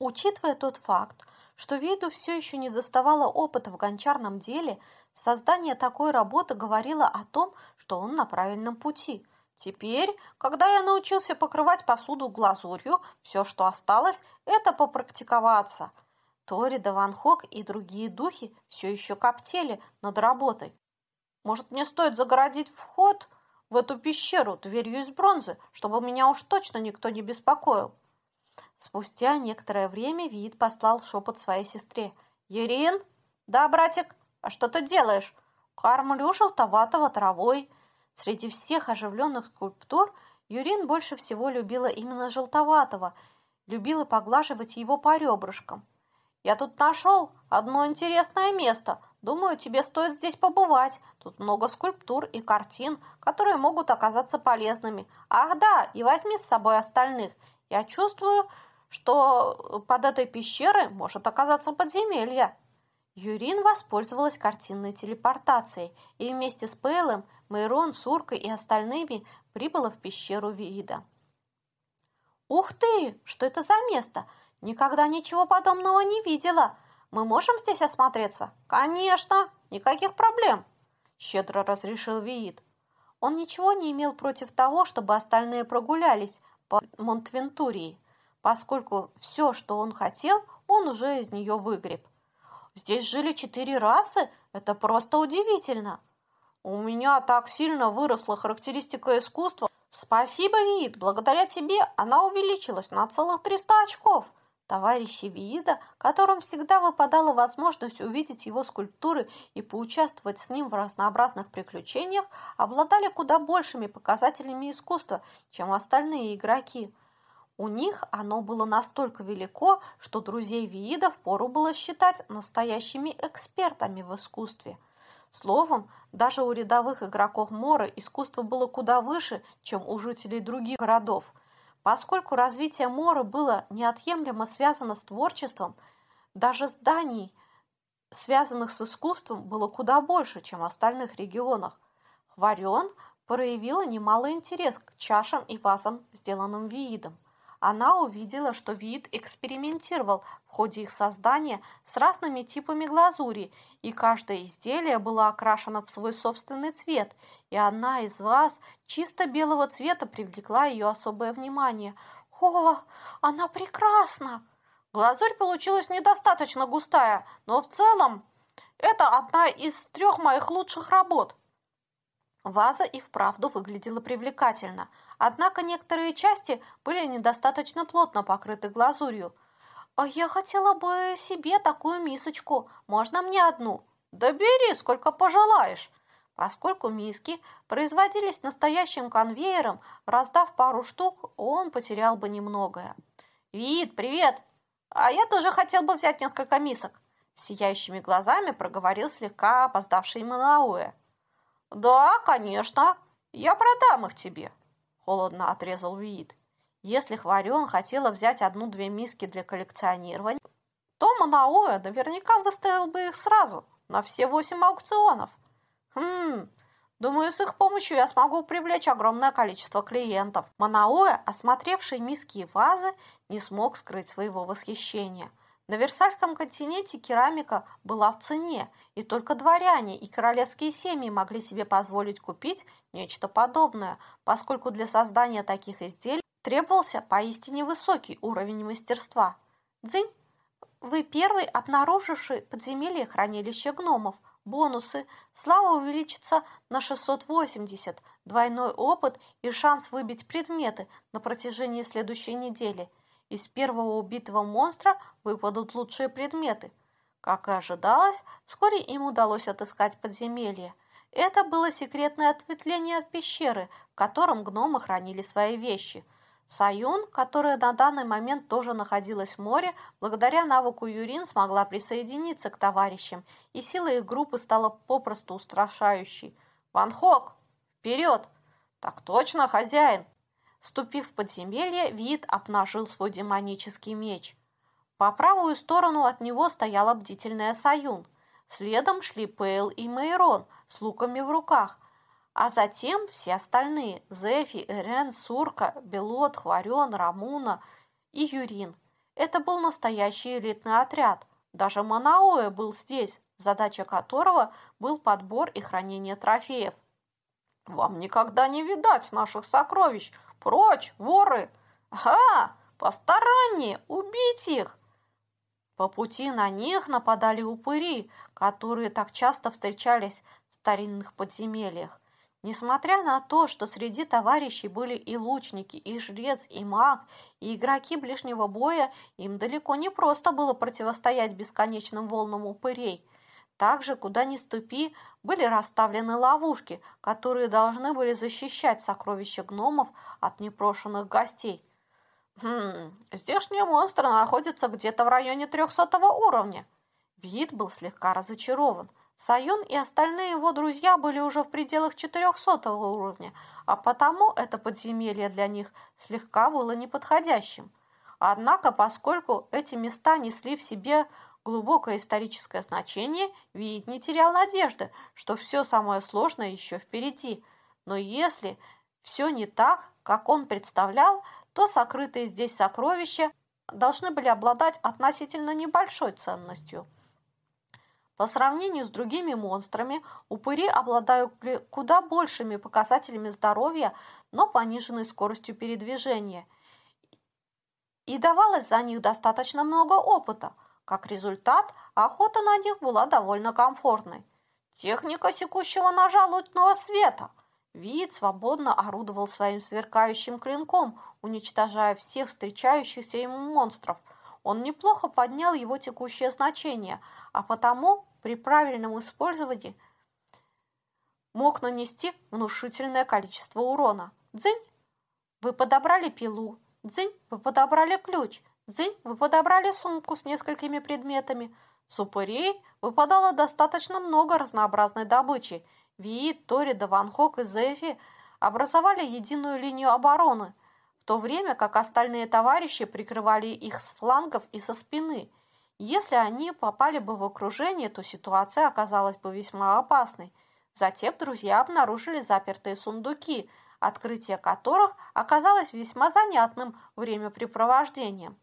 Учитывая тот факт, что Виду все еще не заставала опыта в гончарном деле, создание такой работы говорило о том, что он на правильном пути. Теперь, когда я научился покрывать посуду глазурью, все, что осталось, это попрактиковаться. Торида, Ван Хок и другие духи все еще коптели над работой. Может, мне стоит загородить вход в эту пещеру дверью из бронзы, чтобы меня уж точно никто не беспокоил? Спустя некоторое время Вид послал шепот своей сестре. «Ерин?» «Да, братик. А что ты делаешь?» «Кормлю желтоватого травой». Среди всех оживленных скульптур Юрин больше всего любила именно желтоватого, любила поглаживать его по ребрышкам. «Я тут нашел одно интересное место. Думаю, тебе стоит здесь побывать. Тут много скульптур и картин, которые могут оказаться полезными. Ах да, и возьми с собой остальных. Я чувствую, что под этой пещерой может оказаться подземелье. Юрин воспользовалась картинной телепортацией и вместе с Пейлом, Мейрон, Суркой и остальными прибыла в пещеру Вида. «Ух ты! Что это за место? Никогда ничего подобного не видела. Мы можем здесь осмотреться?» «Конечно! Никаких проблем!» – щедро разрешил Виит. Он ничего не имел против того, чтобы остальные прогулялись по Монтвентурии – поскольку все, что он хотел, он уже из нее выгреб. Здесь жили четыре расы, это просто удивительно. У меня так сильно выросла характеристика искусства. Спасибо, Виит, благодаря тебе она увеличилась на целых 300 очков. Товарищи Виида, которым всегда выпадала возможность увидеть его скульптуры и поучаствовать с ним в разнообразных приключениях, обладали куда большими показателями искусства, чем остальные игроки – у них оно было настолько велико, что друзей Виида впору было считать настоящими экспертами в искусстве. Словом, даже у рядовых игроков Мора искусство было куда выше, чем у жителей других городов. Поскольку развитие Мора было неотъемлемо связано с творчеством, даже зданий, связанных с искусством, было куда больше, чем в остальных регионах. Хварен проявила немалый интерес к чашам и вазам, сделанным Виидом она увидела, что вид экспериментировал в ходе их создания с разными типами глазури, и каждое изделие было окрашено в свой собственный цвет, и одна из ваз чисто белого цвета привлекла ее особое внимание. «О, она прекрасна!» Глазурь получилась недостаточно густая, но в целом это одна из трех моих лучших работ. Ваза и вправду выглядела привлекательно, однако некоторые части были недостаточно плотно покрыты глазурью. «А «Я хотела бы себе такую мисочку. Можно мне одну?» «Да бери, сколько пожелаешь!» Поскольку миски производились настоящим конвейером, раздав пару штук, он потерял бы немногое. «Вид, привет! А я тоже хотел бы взять несколько мисок!» Сияющими глазами проговорил слегка опоздавший Манауэ. «Да, конечно. Я продам их тебе», – холодно отрезал Виит. Если Хварен хотела взять одну-две миски для коллекционирования, то Манаоэ наверняка выставил бы их сразу, на все восемь аукционов. Хм, думаю, с их помощью я смогу привлечь огромное количество клиентов. Манаоэ, осмотревший миски и вазы, не смог скрыть своего восхищения – на Версальском континенте керамика была в цене, и только дворяне и королевские семьи могли себе позволить купить нечто подобное, поскольку для создания таких изделий требовался поистине высокий уровень мастерства. Дзинь, вы первый обнаруживший подземелье хранилища гномов. Бонусы. Слава увеличится на 680, двойной опыт и шанс выбить предметы на протяжении следующей недели – из первого убитого монстра выпадут лучшие предметы. Как и ожидалось, вскоре им удалось отыскать подземелье. Это было секретное ответвление от пещеры, в котором гномы хранили свои вещи. Саюн, которая на данный момент тоже находилась в море, благодаря навыку Юрин смогла присоединиться к товарищам, и сила их группы стала попросту устрашающей. «Ван Хок, вперед!» «Так точно, хозяин!» Ступив в подземелье, Вид обнажил свой демонический меч. По правую сторону от него стояла бдительная Саюн. Следом шли Пейл и Мейрон с луками в руках, а затем все остальные – Зефи, Эрен, Сурка, Белот, Хварен, Рамуна и Юрин. Это был настоящий элитный отряд. Даже Манаоэ был здесь, задача которого был подбор и хранение трофеев. «Вам никогда не видать наших сокровищ! Прочь, воры! Ага, посторонние, убить их!» По пути на них нападали упыри, которые так часто встречались в старинных подземельях. Несмотря на то, что среди товарищей были и лучники, и жрец, и маг, и игроки ближнего боя, им далеко не просто было противостоять бесконечным волнам упырей. Также, куда ни ступи, были расставлены ловушки, которые должны были защищать сокровища гномов от непрошенных гостей. Хм, здешние монстры находятся где-то в районе 300 уровня. Вид был слегка разочарован. Сайон и остальные его друзья были уже в пределах 400 уровня, а потому это подземелье для них слегка было неподходящим. Однако, поскольку эти места несли в себе глубокое историческое значение, Виит не терял надежды, что все самое сложное еще впереди. Но если все не так, как он представлял, то сокрытые здесь сокровища должны были обладать относительно небольшой ценностью – по сравнению с другими монстрами, упыри обладают куда большими показателями здоровья, но пониженной скоростью передвижения. И давалось за них достаточно много опыта. Как результат, охота на них была довольно комфортной. Техника секущего ножа лунного света. Вид свободно орудовал своим сверкающим клинком, уничтожая всех встречающихся ему монстров. Он неплохо поднял его текущее значение, а потому при правильном использовании мог нанести внушительное количество урона. Дзынь, вы подобрали пилу. Дзынь, вы подобрали ключ. Дзынь, вы подобрали сумку с несколькими предметами. С упырей выпадало достаточно много разнообразной добычи. Вии, Торида, Ван Хок и Зефи образовали единую линию обороны, в то время как остальные товарищи прикрывали их с флангов и со спины – если они попали бы в окружение, то ситуация оказалась бы весьма опасной. Затем друзья обнаружили запертые сундуки, открытие которых оказалось весьма занятным времяпрепровождением.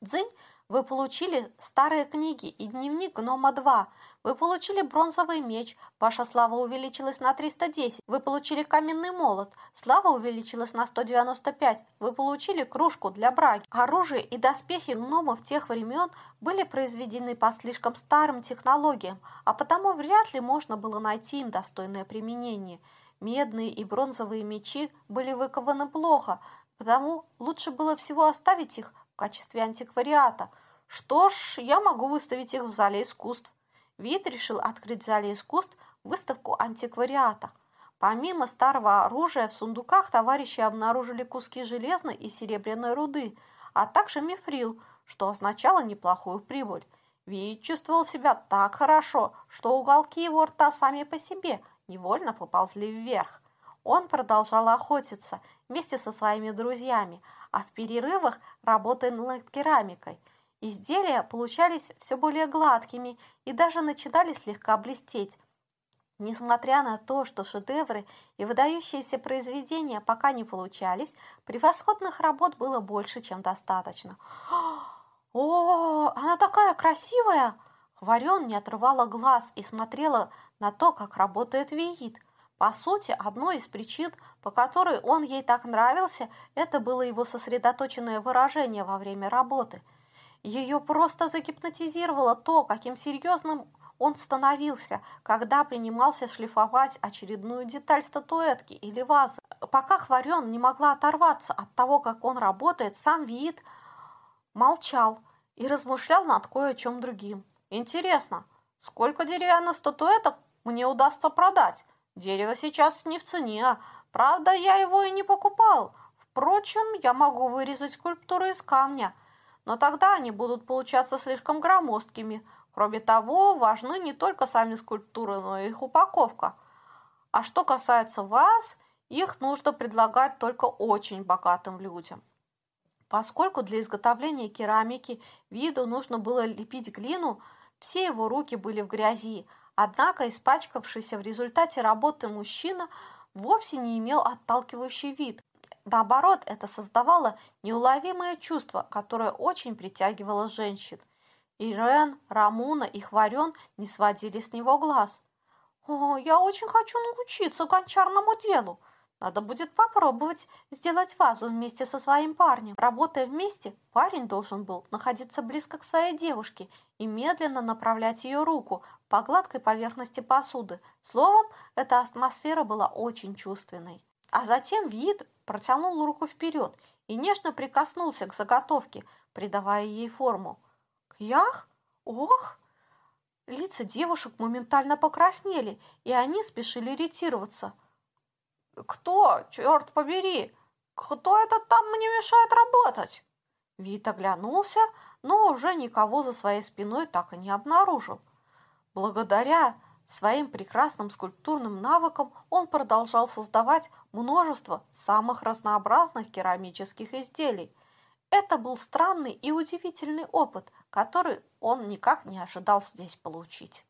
Дзынь вы получили старые книги и дневник Гнома-2. Вы получили бронзовый меч, ваша слава увеличилась на 310. Вы получили каменный молот, слава увеличилась на 195. Вы получили кружку для браги. Оружие и доспехи гномов тех времен были произведены по слишком старым технологиям, а потому вряд ли можно было найти им достойное применение. Медные и бронзовые мечи были выкованы плохо, потому лучше было всего оставить их качестве антиквариата – что ж, я могу выставить их в зале искусств. Вид решил открыть в зале искусств выставку антиквариата. Помимо старого оружия, в сундуках товарищи обнаружили куски железной и серебряной руды, а также мифрил, что означало неплохую прибыль. Вид чувствовал себя так хорошо, что уголки его рта сами по себе невольно поползли вверх. Он продолжал охотиться вместе со своими друзьями, а в перерывах работая над керамикой – Изделия получались все более гладкими и даже начинали слегка блестеть. Несмотря на то, что шедевры и выдающиеся произведения пока не получались, превосходных работ было больше, чем достаточно. «О, она такая красивая!» Хварен не отрывала глаз и смотрела на то, как работает Виит. По сути, одной из причин, по которой он ей так нравился, это было его сосредоточенное выражение во время работы – ее просто загипнотизировало то, каким серьезным он становился, когда принимался шлифовать очередную деталь статуэтки или вазы. Пока Хварен не могла оторваться от того, как он работает, сам Виит молчал и размышлял над кое чем другим. Интересно, сколько деревянных статуэток мне удастся продать? Дерево сейчас не в цене, правда, я его и не покупал. Впрочем, я могу вырезать скульптуру из камня – но тогда они будут получаться слишком громоздкими. Кроме того, важны не только сами скульптуры, но и их упаковка. А что касается вас, их нужно предлагать только очень богатым людям. Поскольку для изготовления керамики виду нужно было лепить глину, все его руки были в грязи, однако испачкавшийся в результате работы мужчина вовсе не имел отталкивающий вид. наоборот, это создавало неуловимое чувство, которое очень притягивало женщин. Ирен, Рамуна и Хварен не сводили с него глаз. «О, я очень хочу научиться гончарному делу. Надо будет попробовать сделать вазу вместе со своим парнем. Работая вместе, парень должен был находиться близко к своей девушке и медленно направлять ее руку по гладкой поверхности посуды. Словом, эта атмосфера была очень чувственной. А затем вид протянул руку вперед и нежно прикоснулся к заготовке, придавая ей форму. «Кьях? Ох!» Лица девушек моментально покраснели, и они спешили ретироваться – «Кто, черт побери? Кто это там мне мешает работать?» Вит оглянулся, но уже никого за своей спиной так и не обнаружил. Благодаря своим прекрасным скульптурным навыкам он продолжал создавать множество самых разнообразных керамических изделий. Это был странный и удивительный опыт, который он никак не ожидал здесь получить.